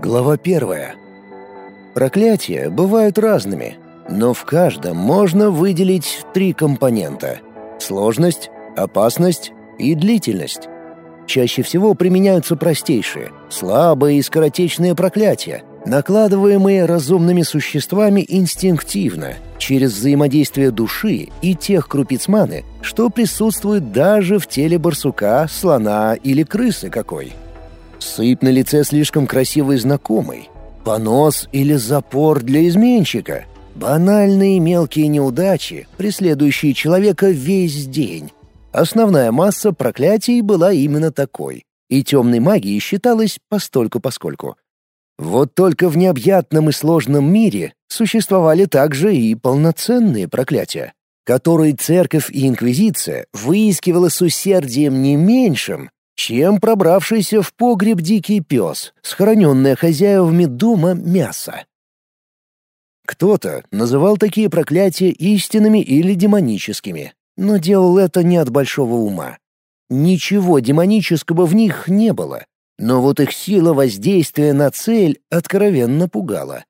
Глава первая. Проклятия бывают разными, но в каждом можно выделить три компонента — сложность, опасность и длительность. Чаще всего применяются простейшие, слабые и скоротечные проклятия, накладываемые разумными существами инстинктивно, через взаимодействие души и тех крупиц маны, что присутствуют даже в теле барсука, слона или крысы какой. Сыпь на лице слишком красивый знакомый. Понос или запор для изменщика. Банальные мелкие неудачи, преследующие человека весь день. Основная масса проклятий была именно такой. И темной магией считалась постольку-поскольку. Вот только в необъятном и сложном мире существовали также и полноценные проклятия, которые церковь и инквизиция выискивала с усердием не меньшим, чем пробравшийся в погреб дикий пес, схороненное хозяевами дома мясо. Кто-то называл такие проклятия истинными или демоническими, но делал это не от большого ума. Ничего демонического в них не было, но вот их сила воздействия на цель откровенно пугала.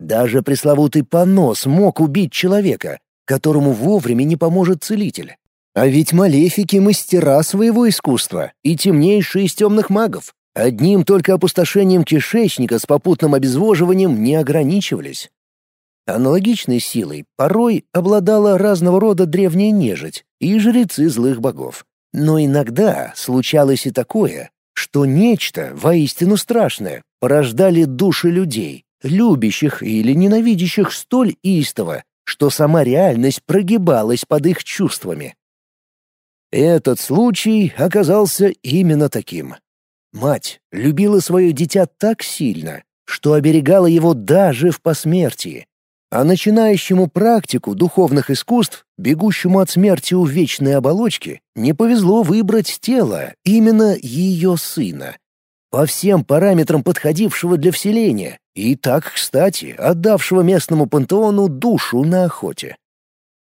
Даже пресловутый понос мог убить человека, которому вовремя не поможет целитель. А ведь малефики — мастера своего искусства и темнейшие из темных магов. Одним только опустошением кишечника с попутным обезвоживанием не ограничивались. Аналогичной силой порой обладала разного рода древняя нежить и жрецы злых богов. Но иногда случалось и такое, что нечто воистину страшное порождали души людей, любящих или ненавидящих столь истово, что сама реальность прогибалась под их чувствами. Этот случай оказался именно таким. Мать любила свое дитя так сильно, что оберегала его даже в посмертии. А начинающему практику духовных искусств, бегущему от смерти у вечной оболочки, не повезло выбрать тело именно ее сына. По всем параметрам подходившего для вселения, и так, кстати, отдавшего местному пантеону душу на охоте.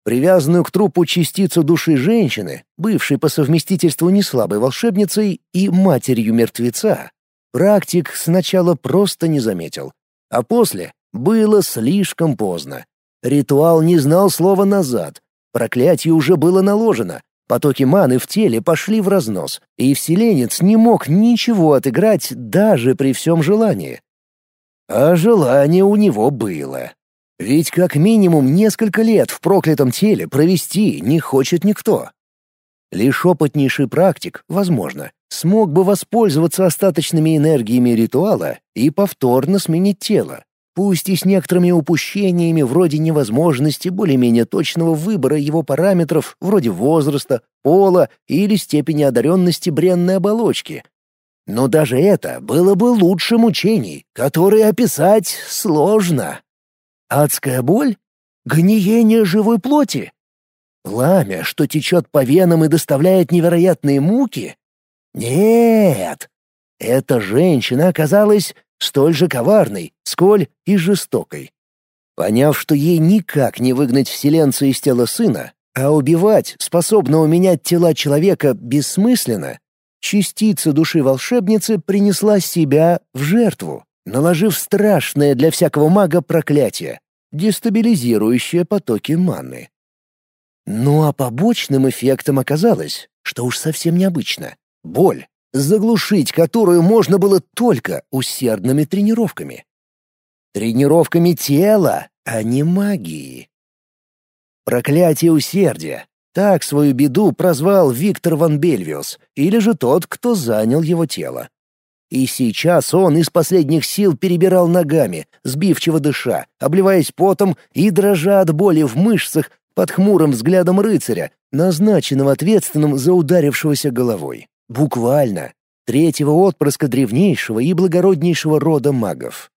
Привязанную к трупу частицу души женщины, бывшей по совместительству неслабой волшебницей и матерью мертвеца, практик сначала просто не заметил, а после было слишком поздно. Ритуал не знал слова «назад», проклятие уже было наложено, потоки маны в теле пошли в разнос, и вселенец не мог ничего отыграть даже при всем желании. А желание у него было. Ведь как минимум несколько лет в проклятом теле провести не хочет никто. Лишь опытнейший практик, возможно, смог бы воспользоваться остаточными энергиями ритуала и повторно сменить тело, пусть и с некоторыми упущениями вроде невозможности более-менее точного выбора его параметров вроде возраста, пола или степени одаренности бренной оболочки. Но даже это было бы лучше мучений, которые описать сложно. Адская боль? Гниение живой плоти? Пламя, что течет по венам и доставляет невероятные муки? Нет! Эта женщина оказалась столь же коварной, сколь и жестокой. Поняв, что ей никак не выгнать вселенца из тела сына, а убивать, способного менять тела человека, бессмысленно, частица души волшебницы принесла себя в жертву наложив страшное для всякого мага проклятие, дестабилизирующее потоки маны. Ну а побочным эффектом оказалось, что уж совсем необычно — боль, заглушить которую можно было только усердными тренировками. Тренировками тела, а не магии. Проклятие усердия. Так свою беду прозвал Виктор Ван Бельвиус, или же тот, кто занял его тело. И сейчас он из последних сил перебирал ногами, сбивчиво дыша, обливаясь потом и дрожа от боли в мышцах под хмурым взглядом рыцаря, назначенного ответственным за ударившегося головой. Буквально. Третьего отпрыска древнейшего и благороднейшего рода магов.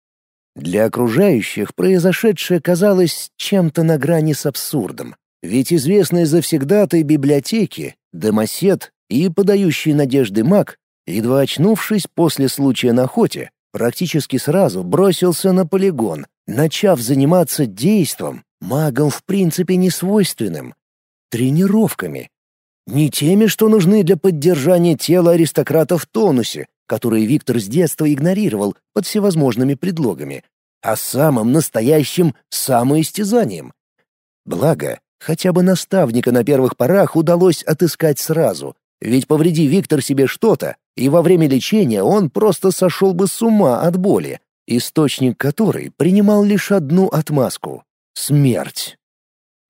Для окружающих произошедшее казалось чем-то на грани с абсурдом. Ведь известный завсегдатай библиотеки, домосед и подающий надежды маг Едва очнувшись после случая на охоте, практически сразу бросился на полигон, начав заниматься действом, магом в принципе не свойственным, тренировками. Не теми, что нужны для поддержания тела аристократа в тонусе, которые Виктор с детства игнорировал под всевозможными предлогами, а самым настоящим самоистязанием. Благо, хотя бы наставника на первых порах удалось отыскать сразу, ведь повреди Виктор себе что-то, и во время лечения он просто сошел бы с ума от боли, источник которой принимал лишь одну отмазку — смерть.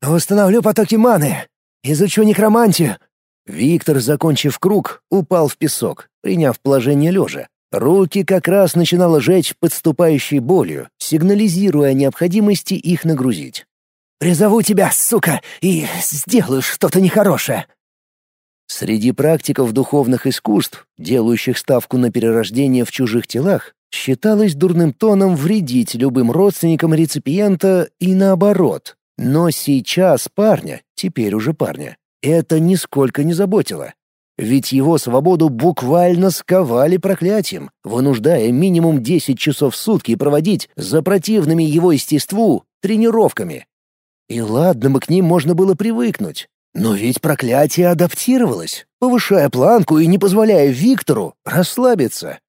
«Восстановлю потоки маны! Изучу некромантию!» Виктор, закончив круг, упал в песок, приняв положение лежа. Руки как раз начинало жечь подступающей болью, сигнализируя о необходимости их нагрузить. «Призову тебя, сука, и сделаю что-то нехорошее!» Среди практиков духовных искусств, делающих ставку на перерождение в чужих телах, считалось дурным тоном вредить любым родственникам реципиента и наоборот. Но сейчас парня, теперь уже парня, это нисколько не заботило. Ведь его свободу буквально сковали проклятием, вынуждая минимум 10 часов в сутки проводить за противными его естеству тренировками. И ладно бы к ним можно было привыкнуть, но ведь проклятие адаптировалось, повышая планку и не позволяя Виктору расслабиться.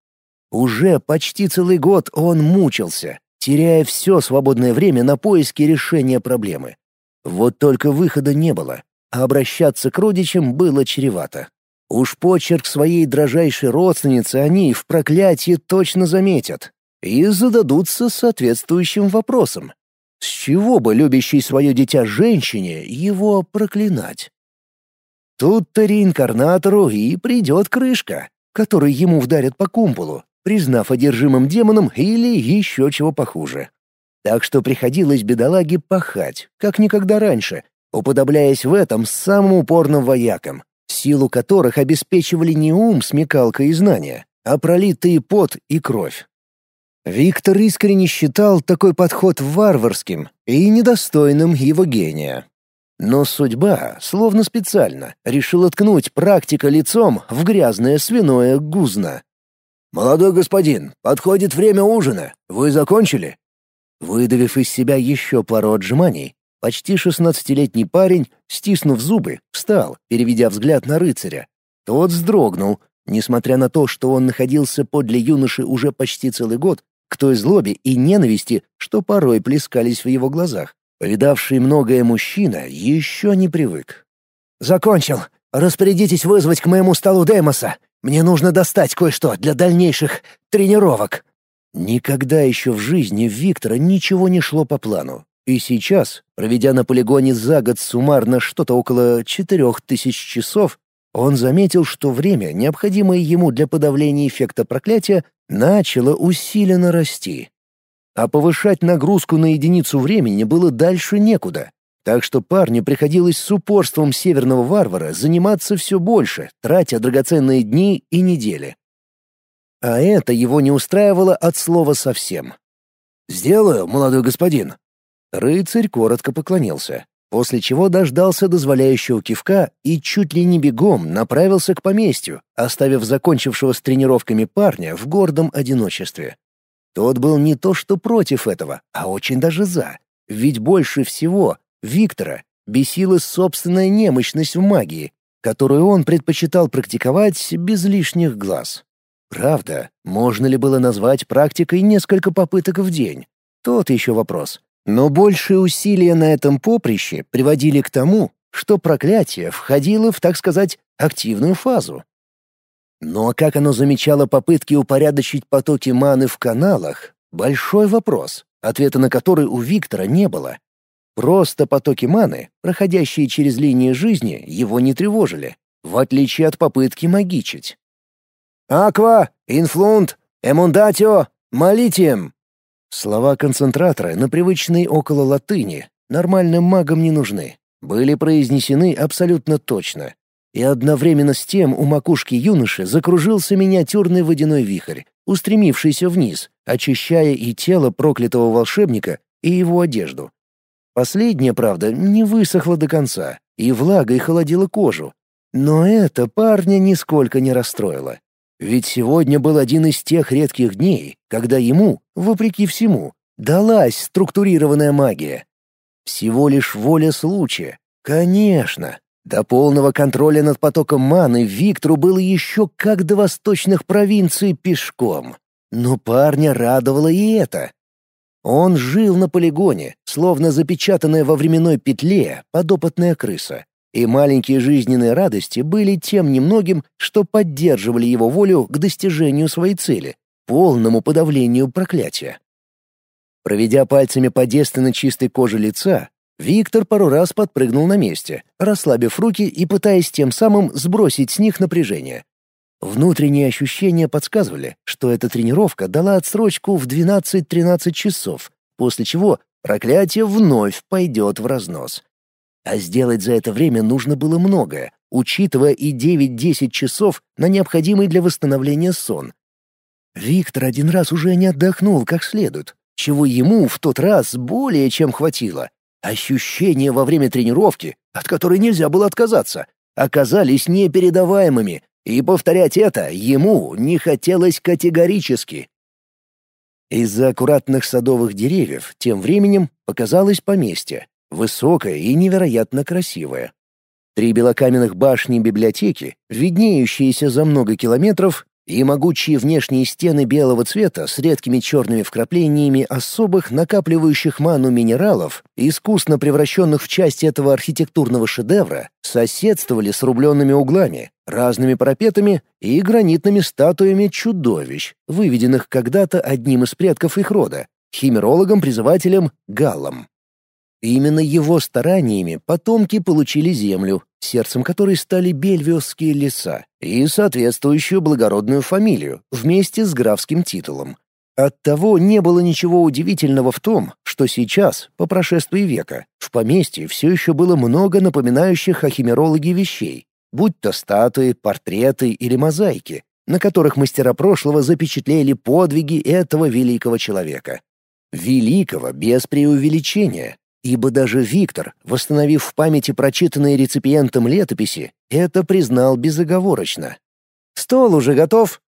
Уже почти целый год он мучился, теряя все свободное время на поиски решения проблемы. Вот только выхода не было, а обращаться к родичам было чревато. Уж почерк своей дрожайшей родственницы они в проклятии точно заметят и зададутся соответствующим вопросом. С чего бы любящей свое дитя женщине его проклинать? Тут-то реинкарнатору и придет крышка, которой ему вдарят по кумполу, признав одержимым демоном или еще чего похуже. Так что приходилось бедолаге пахать, как никогда раньше, уподобляясь в этом самым упорным воякам, силу которых обеспечивали не ум, смекалка и знания, а пролитые пот и кровь. Виктор искренне считал такой подход варварским и недостойным его гения. Но судьба, словно специально, решила ткнуть практика лицом в грязное свиное гузно. «Молодой господин, подходит время ужина. Вы закончили?» Выдавив из себя еще пару отжиманий, почти шестнадцатилетний парень, стиснув зубы, встал, переведя взгляд на рыцаря. Тот вздрогнул, несмотря на то, что он находился подле юноши уже почти целый год, к той злобе и ненависти, что порой плескались в его глазах. Повидавший многое мужчина еще не привык. «Закончил. Распорядитесь вызвать к моему столу Демоса. Мне нужно достать кое-что для дальнейших тренировок». Никогда еще в жизни Виктора ничего не шло по плану. И сейчас, проведя на полигоне за год суммарно что-то около четырех тысяч часов, он заметил, что время, необходимое ему для подавления эффекта проклятия, начало усиленно расти. А повышать нагрузку на единицу времени было дальше некуда. Так что парню приходилось с упорством северного варвара заниматься все больше, тратя драгоценные дни и недели. А это его не устраивало от слова совсем. «Сделаю, молодой господин». Рыцарь коротко поклонился после чего дождался дозволяющего кивка и чуть ли не бегом направился к поместью, оставив закончившего с тренировками парня в гордом одиночестве. Тот был не то что против этого, а очень даже за. Ведь больше всего Виктора бесила собственная немощность в магии, которую он предпочитал практиковать без лишних глаз. Правда, можно ли было назвать практикой несколько попыток в день? Тот еще вопрос. Но большие усилия на этом поприще приводили к тому, что проклятие входило в, так сказать, активную фазу. Но как оно замечало попытки упорядочить потоки маны в каналах — большой вопрос, ответа на который у Виктора не было. Просто потоки маны, проходящие через линии жизни, его не тревожили, в отличие от попытки магичить. «Аква! Инфлунт! Эмундатио! Молитием!» Слова концентратора на привычной около латыни нормальным магам не нужны, были произнесены абсолютно точно. И одновременно с тем у макушки юноши закружился миниатюрный водяной вихрь, устремившийся вниз, очищая и тело проклятого волшебника, и его одежду. Последняя, правда, не высохла до конца, и влагой холодила кожу. Но это парня нисколько не расстроило. Ведь сегодня был один из тех редких дней, когда ему, вопреки всему, далась структурированная магия. Всего лишь воля случая. Конечно. До полного контроля над потоком маны Виктору было еще как до восточных провинций пешком. Но парня радовало и это. Он жил на полигоне, словно запечатанная во временной петле подопытная крыса. И маленькие жизненные радости были тем немногим, что поддерживали его волю к достижению своей цели — полному подавлению проклятия. Проведя пальцами по девственно чистой коже лица, Виктор пару раз подпрыгнул на месте, расслабив руки и пытаясь тем самым сбросить с них напряжение. Внутренние ощущения подсказывали, что эта тренировка дала отсрочку в 12-13 часов, после чего проклятие вновь пойдет в разнос. А сделать за это время нужно было многое, учитывая и 9-10 часов на необходимый для восстановления сон. Виктор один раз уже не отдохнул как следует, чего ему в тот раз более чем хватило. Ощущения во время тренировки, от которой нельзя было отказаться, оказались непередаваемыми, и повторять это ему не хотелось категорически. Из-за аккуратных садовых деревьев тем временем показалось поместье, высокое и невероятно красивое. Три белокаменных башни библиотеки, виднеющиеся за много километров, и могучие внешние стены белого цвета с редкими черными вкраплениями особых накапливающих ману минералов, искусно превращенных в часть этого архитектурного шедевра, соседствовали с рубленными углами, разными парапетами и гранитными статуями чудовищ, выведенных когда-то одним из предков их рода, химерологом-призывателем Галлом. Именно его стараниями потомки получили землю, сердцем которой стали бельвиосские леса, и соответствующую благородную фамилию, вместе с графским титулом. Оттого не было ничего удивительного в том, что сейчас, по прошествии века, в поместье все еще было много напоминающих о химерологе вещей, будь то статуи, портреты или мозаики, на которых мастера прошлого запечатлели подвиги этого великого человека. Великого без преувеличения, ибо даже Виктор, восстановив в памяти прочитанные реципиентом летописи, это признал безоговорочно. «Стол уже готов?»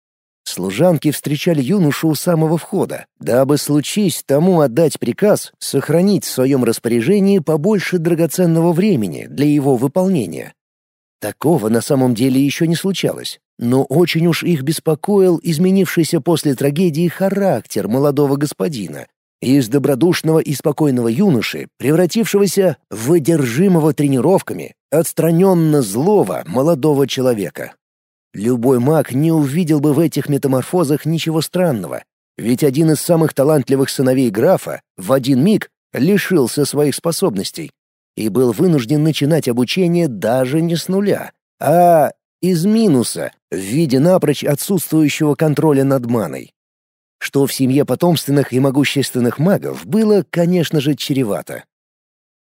Служанки встречали юношу у самого входа, дабы случись тому отдать приказ сохранить в своем распоряжении побольше драгоценного времени для его выполнения. Такого на самом деле еще не случалось, но очень уж их беспокоил изменившийся после трагедии характер молодого господина, из добродушного и спокойного юноши, превратившегося в одержимого тренировками, отстраненно злого молодого человека. Любой маг не увидел бы в этих метаморфозах ничего странного, ведь один из самых талантливых сыновей графа в один миг лишился своих способностей и был вынужден начинать обучение даже не с нуля, а из минуса в виде напрочь отсутствующего контроля над маной что в семье потомственных и могущественных магов было, конечно же, чревато.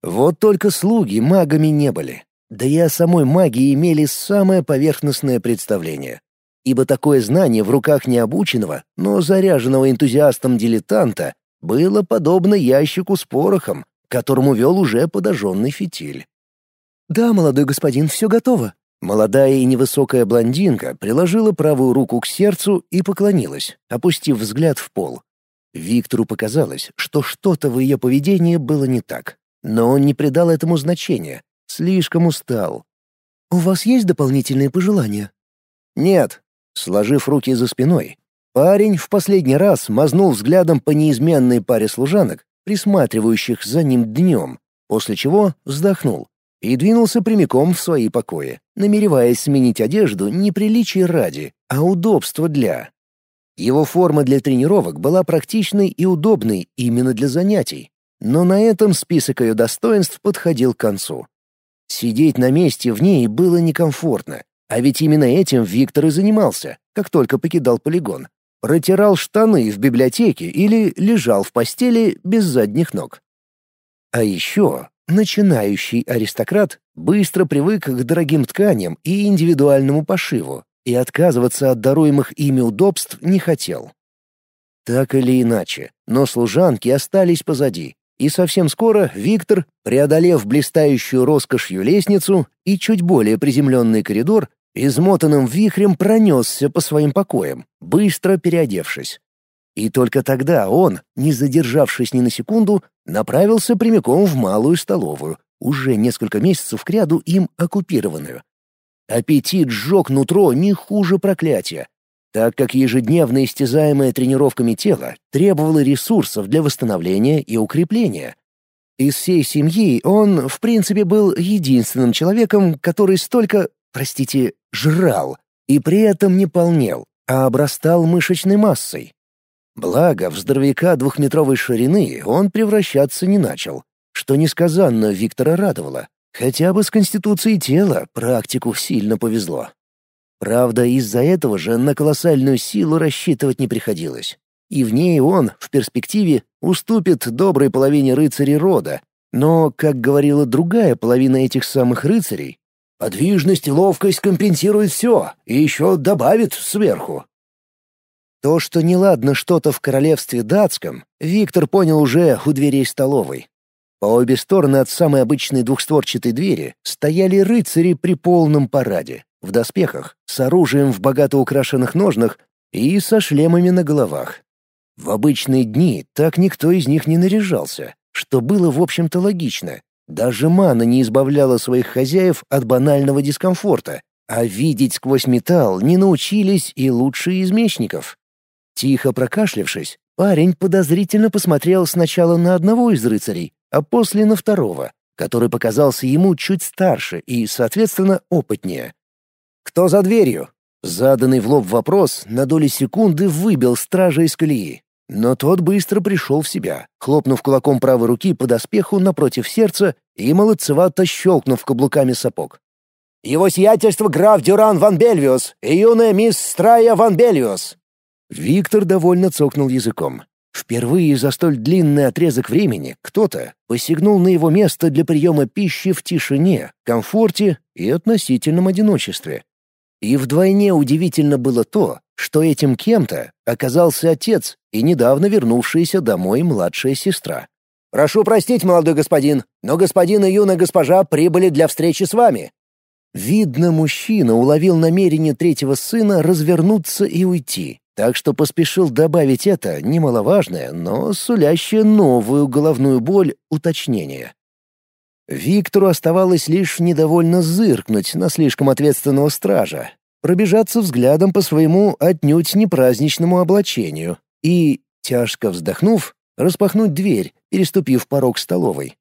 Вот только слуги магами не были, да и о самой магии имели самое поверхностное представление. Ибо такое знание в руках необученного, но заряженного энтузиастом дилетанта было подобно ящику с порохом, которому вел уже подожженный фитиль. «Да, молодой господин, все готово», Молодая и невысокая блондинка приложила правую руку к сердцу и поклонилась, опустив взгляд в пол. Виктору показалось, что что-то в ее поведении было не так, но он не придал этому значения, слишком устал. «У вас есть дополнительные пожелания?» «Нет». Сложив руки за спиной, парень в последний раз мазнул взглядом по неизменной паре служанок, присматривающих за ним днем, после чего вздохнул и двинулся прямиком в свои покои, намереваясь сменить одежду не приличий ради, а удобства для. Его форма для тренировок была практичной и удобной именно для занятий, но на этом список ее достоинств подходил к концу. Сидеть на месте в ней было некомфортно, а ведь именно этим Виктор и занимался, как только покидал полигон. Протирал штаны в библиотеке или лежал в постели без задних ног. А еще Начинающий аристократ быстро привык к дорогим тканям и индивидуальному пошиву и отказываться от даруемых ими удобств не хотел. Так или иначе, но служанки остались позади, и совсем скоро Виктор, преодолев блистающую роскошью лестницу и чуть более приземленный коридор, измотанным вихрем пронесся по своим покоям, быстро переодевшись. И только тогда он, не задержавшись ни на секунду, направился прямиком в малую столовую, уже несколько месяцев кряду им оккупированную. Аппетит сжег нутро не хуже проклятия, так как ежедневно истязаемое тренировками тело требовало ресурсов для восстановления и укрепления. Из всей семьи он, в принципе, был единственным человеком, который столько, простите, жрал, и при этом не полнел, а обрастал мышечной массой. Благо, в здоровяка двухметровой ширины он превращаться не начал, что несказанно Виктора радовало. Хотя бы с конституцией тела практику сильно повезло. Правда, из-за этого же на колоссальную силу рассчитывать не приходилось. И в ней он, в перспективе, уступит доброй половине рыцарей рода. Но, как говорила другая половина этих самых рыцарей, подвижность и ловкость компенсируют все, и еще добавит сверху. То, что неладно что-то в королевстве датском, Виктор понял уже у дверей столовой. По обе стороны от самой обычной двухстворчатой двери стояли рыцари при полном параде в доспехах, с оружием в богато украшенных ножнах и со шлемами на головах. В обычные дни так никто из них не наряжался, что было, в общем-то, логично. Даже мана не избавляла своих хозяев от банального дискомфорта, а видеть сквозь металл не научились и лучшие из мечников. Тихо прокашлявшись, парень подозрительно посмотрел сначала на одного из рыцарей, а после на второго, который показался ему чуть старше и, соответственно, опытнее. «Кто за дверью?» Заданный в лоб вопрос на доли секунды выбил стража из колеи. Но тот быстро пришел в себя, хлопнув кулаком правой руки по доспеху напротив сердца и молодцевато щелкнув каблуками сапог. «Его сиятельство граф Дюран Ван Бельвиус и юная мисс Страя Ван Бельвиус!» Виктор довольно цокнул языком. Впервые за столь длинный отрезок времени кто-то посягнул на его место для приема пищи в тишине, комфорте и относительном одиночестве. И вдвойне удивительно было то, что этим кем-то оказался отец и недавно вернувшаяся домой младшая сестра. «Прошу простить, молодой господин, но господин и юная госпожа прибыли для встречи с вами». Видно, мужчина уловил намерение третьего сына развернуться и уйти, так что поспешил добавить это немаловажное, но сулящее новую головную боль уточнение. Виктору оставалось лишь недовольно зыркнуть на слишком ответственного стража, пробежаться взглядом по своему отнюдь не праздничному облачению и, тяжко вздохнув, распахнуть дверь, переступив порог столовой.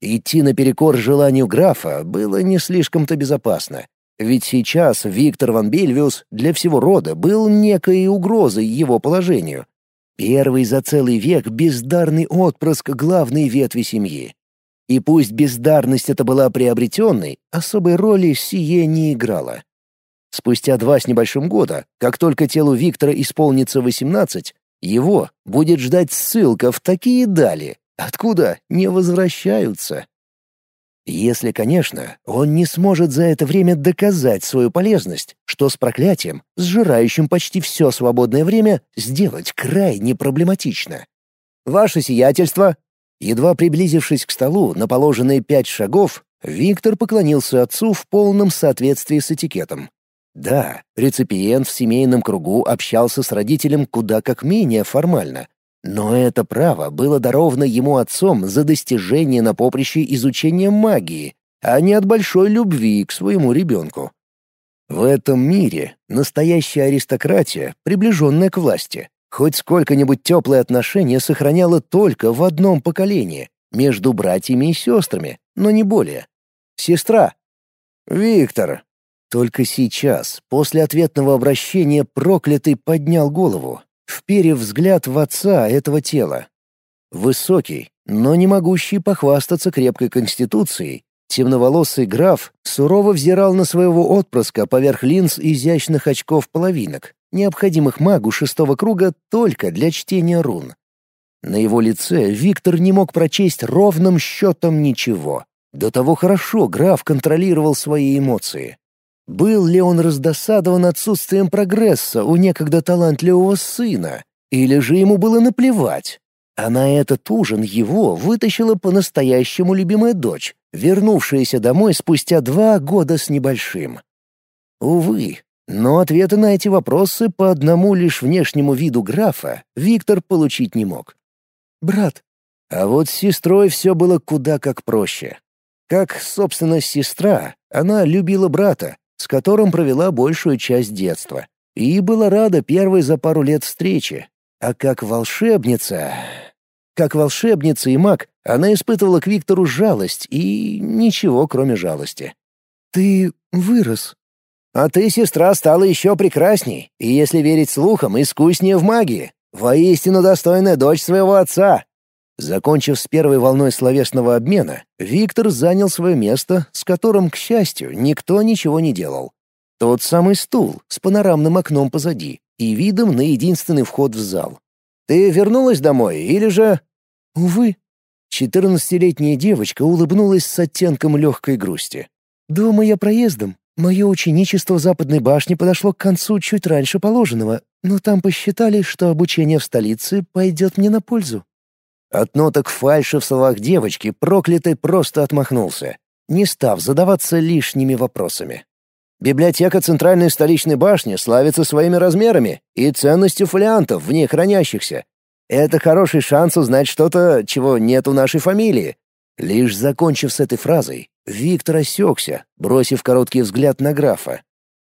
Идти наперекор желанию графа было не слишком-то безопасно, ведь сейчас Виктор Ван Бельвиус для всего рода был некой угрозой его положению. Первый за целый век бездарный отпрыск главной ветви семьи. И пусть бездарность эта была приобретенной, особой роли сие не играла. Спустя два с небольшим года, как только телу Виктора исполнится 18, его будет ждать ссылка в такие дали, откуда не возвращаются. Если, конечно, он не сможет за это время доказать свою полезность, что с проклятием, сжирающим почти все свободное время, сделать крайне проблематично. «Ваше сиятельство!» Едва приблизившись к столу на положенные пять шагов, Виктор поклонился отцу в полном соответствии с этикетом. Да, реципиент в семейном кругу общался с родителем куда как менее формально, но это право было даровано ему отцом за достижение на поприще изучения магии, а не от большой любви к своему ребенку. В этом мире настоящая аристократия, приближенная к власти, Хоть сколько-нибудь теплые отношения сохраняла только в одном поколении, между братьями и сестрами, но не более. Сестра. Виктор. Только сейчас, после ответного обращения, проклятый поднял голову, вперев взгляд в отца этого тела. Высокий, но не могущий похвастаться крепкой конституцией, темноволосый граф сурово взирал на своего отпрыска поверх линз изящных очков-половинок, необходимых магу шестого круга только для чтения рун. На его лице Виктор не мог прочесть ровным счетом ничего. До того хорошо граф контролировал свои эмоции. Был ли он раздосадован отсутствием прогресса у некогда талантливого сына, или же ему было наплевать? А на этот ужин его вытащила по-настоящему любимая дочь, вернувшаяся домой спустя два года с небольшим. Увы, но ответы на эти вопросы по одному лишь внешнему виду графа Виктор получить не мог. «Брат». А вот с сестрой все было куда как проще. Как, собственно, сестра, она любила брата, с которым провела большую часть детства, и была рада первой за пару лет встрече. А как волшебница... Как волшебница и маг, она испытывала к Виктору жалость и ничего, кроме жалости. «Ты вырос». «А ты, сестра, стала еще прекрасней, и, если верить слухам, искуснее в магии. Воистину достойная дочь своего отца». Закончив с первой волной словесного обмена, Виктор занял свое место, с которым, к счастью, никто ничего не делал. Тот самый стул с панорамным окном позади и видом на единственный вход в зал. «Ты вернулась домой или же...» «Увы». Четырнадцатилетняя девочка улыбнулась с оттенком легкой грусти. «Дома я проездом. Мое ученичество в Западной башне подошло к концу чуть раньше положенного, но там посчитали, что обучение в столице пойдет мне на пользу». От ноток фальши в словах девочки проклятый просто отмахнулся, не став задаваться лишними вопросами. Библиотека Центральной столичной башни славится своими размерами и ценностью фолиантов в ней хранящихся. Это хороший шанс узнать что-то, чего нет у нашей фамилии. Лишь закончив с этой фразой, Виктор осекся, бросив короткий взгляд на графа.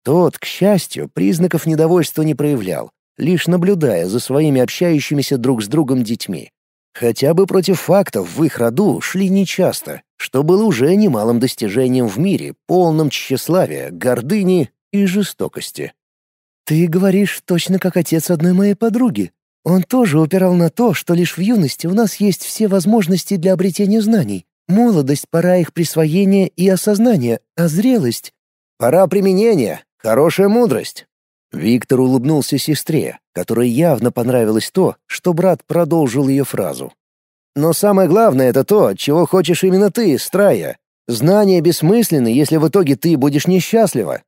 Тот, к счастью, признаков недовольства не проявлял, лишь наблюдая за своими общающимися друг с другом детьми. Хотя бы против фактов в их роду шли нечасто, что было уже немалым достижением в мире, полном тщеславия, гордыни и жестокости. «Ты говоришь точно как отец одной моей подруги. Он тоже упирал на то, что лишь в юности у нас есть все возможности для обретения знаний, Молодость — пора их присвоения и осознания, а зрелость — пора применения, хорошая мудрость. Виктор улыбнулся сестре, которой явно понравилось то, что брат продолжил ее фразу. «Но самое главное — это то, чего хочешь именно ты, Страя. Знания бессмысленны, если в итоге ты будешь несчастлива».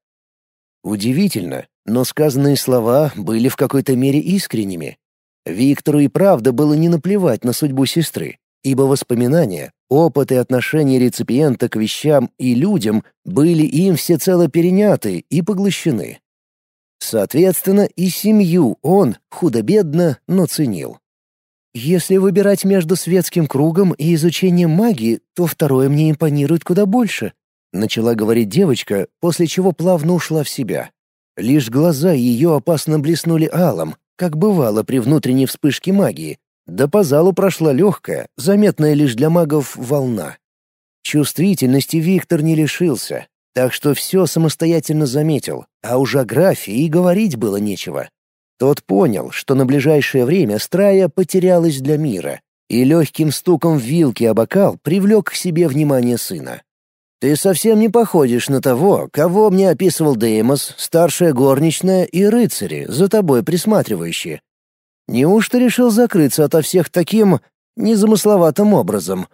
Удивительно, но сказанные слова были в какой-то мере искренними. Виктору и правда было не наплевать на судьбу сестры ибо воспоминания, опыт и отношения реципиента к вещам и людям были им всецело переняты и поглощены. Соответственно, и семью он, худо-бедно, но ценил. Если выбирать между светским кругом и изучением магии, то второе мне импонирует куда больше, начала говорить девочка, после чего плавно ушла в себя. Лишь глаза ее опасно блеснули алым, как бывало при внутренней вспышке магии, да по залу прошла легкая, заметная лишь для магов, волна. Чувствительности Виктор не лишился, так что все самостоятельно заметил, а уж о графе и говорить было нечего. Тот понял, что на ближайшее время Страя потерялась для мира, и легким стуком вилки о бокал привлек к себе внимание сына. «Ты совсем не походишь на того, кого мне описывал Деймос, старшая горничная и рыцари, за тобой присматривающие. Неужто решил закрыться ото всех таким незамысловатым образом?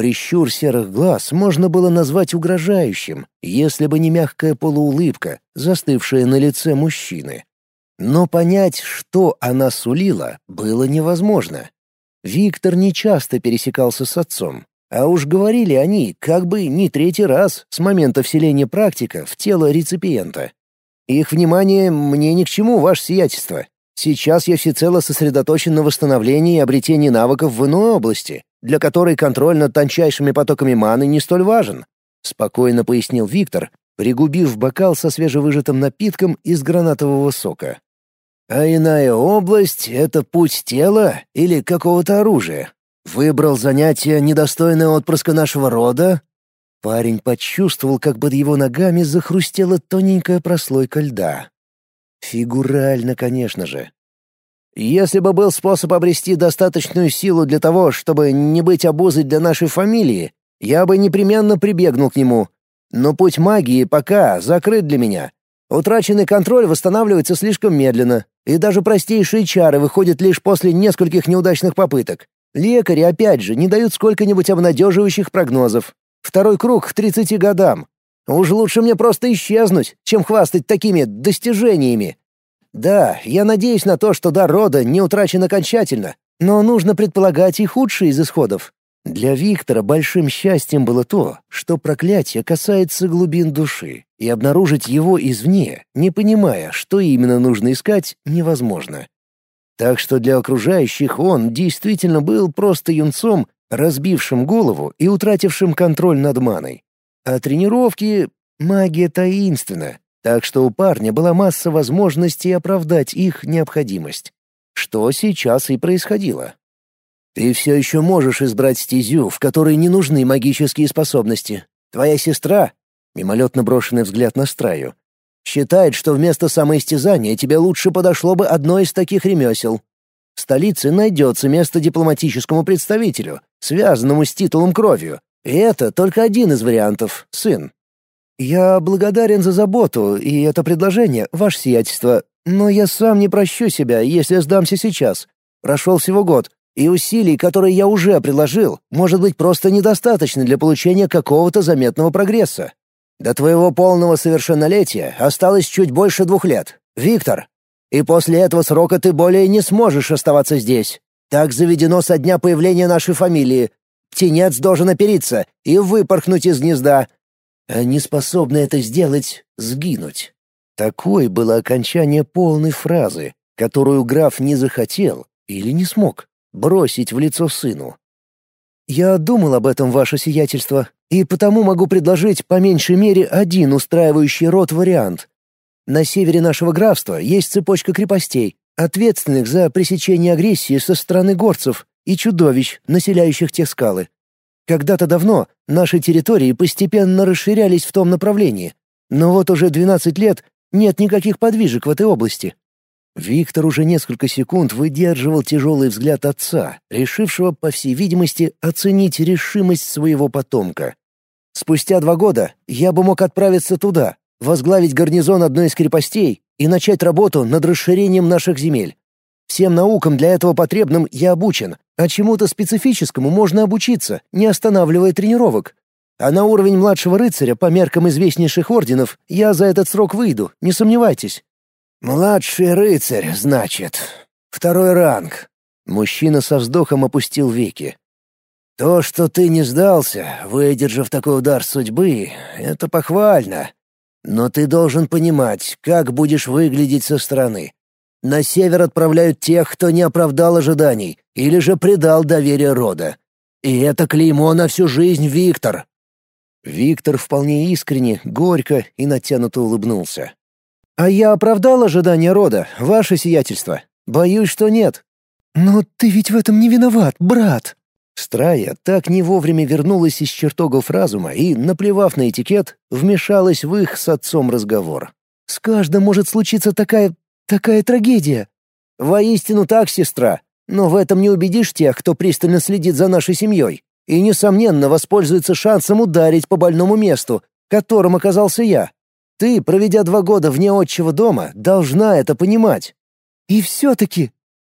Прищур серых глаз можно было назвать угрожающим, если бы не мягкая полуулыбка, застывшая на лице мужчины. Но понять, что она сулила, было невозможно. Виктор нечасто пересекался с отцом, а уж говорили они, как бы не третий раз с момента вселения практика в тело реципиента. Их внимание мне ни к чему, ваше сиятельство. Сейчас я всецело сосредоточен на восстановлении и обретении навыков в иной области, для которой контроль над тончайшими потоками маны не столь важен», — спокойно пояснил Виктор, пригубив бокал со свежевыжатым напитком из гранатового сока. «А иная область — это путь тела или какого-то оружия? Выбрал занятие, недостойное отпрыска нашего рода?» Парень почувствовал, как под его ногами захрустела тоненькая прослойка льда. Фигурально, конечно же. Если бы был способ обрести достаточную силу для того, чтобы не быть обузой для нашей фамилии, я бы непременно прибегнул к нему. Но путь магии пока закрыт для меня. Утраченный контроль восстанавливается слишком медленно, и даже простейшие чары выходят лишь после нескольких неудачных попыток. Лекари, опять же, не дают сколько-нибудь обнадеживающих прогнозов. Второй круг к 30 годам. Уж лучше мне просто исчезнуть, чем хвастать такими достижениями. Да, я надеюсь на то, что дар рода не утрачен окончательно, но нужно предполагать и худшие из исходов. Для Виктора большим счастьем было то, что проклятие касается глубин души, и обнаружить его извне, не понимая, что именно нужно искать, невозможно. Так что для окружающих он действительно был просто юнцом, разбившим голову и утратившим контроль над маной. А тренировки — магия таинственна, так что у парня была масса возможностей оправдать их необходимость. Что сейчас и происходило. «Ты все еще можешь избрать стезю, в которой не нужны магические способности. Твоя сестра...» — мимолетно брошенный взгляд на Страю. «Считает, что вместо самоистязания тебе лучше подошло бы одно из таких ремесел. В столице найдется место дипломатическому представителю, связанному с титулом кровью. И это только один из вариантов — сын. Я благодарен за заботу и это предложение, ваше сиятельство, но я сам не прощу себя, если сдамся сейчас. Прошел всего год, и усилий, которые я уже приложил, может быть просто недостаточно для получения какого-то заметного прогресса. До твоего полного совершеннолетия осталось чуть больше двух лет. Виктор, и после этого срока ты более не сможешь оставаться здесь. Так заведено со дня появления нашей фамилии. Птенец должен опериться и выпорхнуть из гнезда. А не способны это сделать — сгинуть. Такое было окончание полной фразы, которую граф не захотел или не смог бросить в лицо сыну. «Я думал об этом, ваше сиятельство, и потому могу предложить по меньшей мере один устраивающий род вариант. На севере нашего графства есть цепочка крепостей, ответственных за пресечение агрессии со стороны горцев и чудовищ, населяющих те скалы. Когда-то давно наши территории постепенно расширялись в том направлении, но вот уже 12 лет нет никаких подвижек в этой области. Виктор уже несколько секунд выдерживал тяжелый взгляд отца, решившего, по всей видимости, оценить решимость своего потомка. Спустя два года я бы мог отправиться туда, возглавить гарнизон одной из крепостей и начать работу над расширением наших земель. Всем наукам для этого потребным я обучен, а чему-то специфическому можно обучиться, не останавливая тренировок. А на уровень младшего рыцаря по меркам известнейших орденов я за этот срок выйду, не сомневайтесь. «Младший рыцарь, значит. Второй ранг». Мужчина со вздохом опустил веки. «То, что ты не сдался, выдержав такой удар судьбы, это похвально. Но ты должен понимать, как будешь выглядеть со стороны. На север отправляют тех, кто не оправдал ожиданий или же предал доверие рода. И это клеймо на всю жизнь, Виктор. Виктор вполне искренне, горько и натянуто улыбнулся. А я оправдал ожидания рода, ваше сиятельство. Боюсь, что нет. Но ты ведь в этом не виноват, брат. Страя так не вовремя вернулась из чертогов разума и, наплевав на этикет, вмешалась в их с отцом разговор. «С каждым может случиться такая... такая трагедия». «Воистину так, сестра. Но в этом не убедишь тех, кто пристально следит за нашей семьей и, несомненно, воспользуется шансом ударить по больному месту, которым оказался я. Ты, проведя два года вне отчего дома, должна это понимать». «И все-таки...»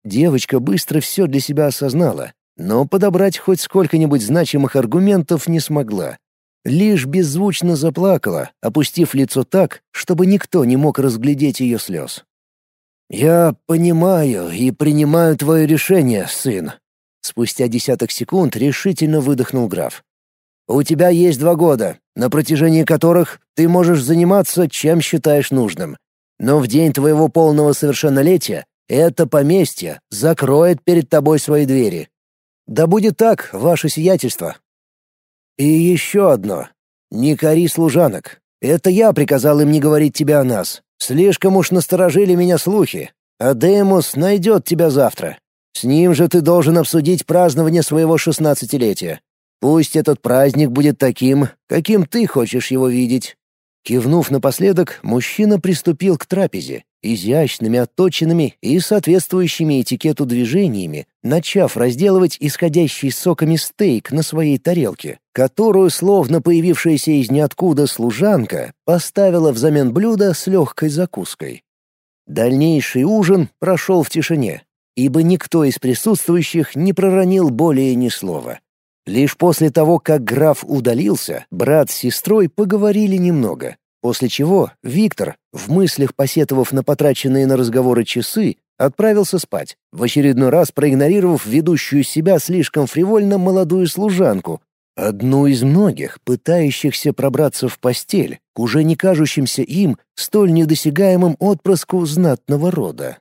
Девочка быстро все для себя осознала но подобрать хоть сколько-нибудь значимых аргументов не смогла. Лишь беззвучно заплакала, опустив лицо так, чтобы никто не мог разглядеть ее слез. «Я понимаю и принимаю твое решение, сын», — спустя десяток секунд решительно выдохнул граф. «У тебя есть два года, на протяжении которых ты можешь заниматься, чем считаешь нужным. Но в день твоего полного совершеннолетия это поместье закроет перед тобой свои двери, да будет так, ваше сиятельство. И еще одно. Не кори служанок. Это я приказал им не говорить тебе о нас. Слишком уж насторожили меня слухи. А Демус найдет тебя завтра. С ним же ты должен обсудить празднование своего шестнадцатилетия. Пусть этот праздник будет таким, каким ты хочешь его видеть. Кивнув напоследок, мужчина приступил к трапезе, изящными, отточенными и соответствующими этикету движениями, начав разделывать исходящий соками стейк на своей тарелке, которую, словно появившаяся из ниоткуда служанка, поставила взамен блюда с легкой закуской. Дальнейший ужин прошел в тишине, ибо никто из присутствующих не проронил более ни слова. Лишь после того, как граф удалился, брат с сестрой поговорили немного, после чего Виктор, в мыслях посетовав на потраченные на разговоры часы, отправился спать, в очередной раз проигнорировав ведущую себя слишком фривольно молодую служанку, одну из многих, пытающихся пробраться в постель к уже не кажущимся им столь недосягаемым отпрыску знатного рода.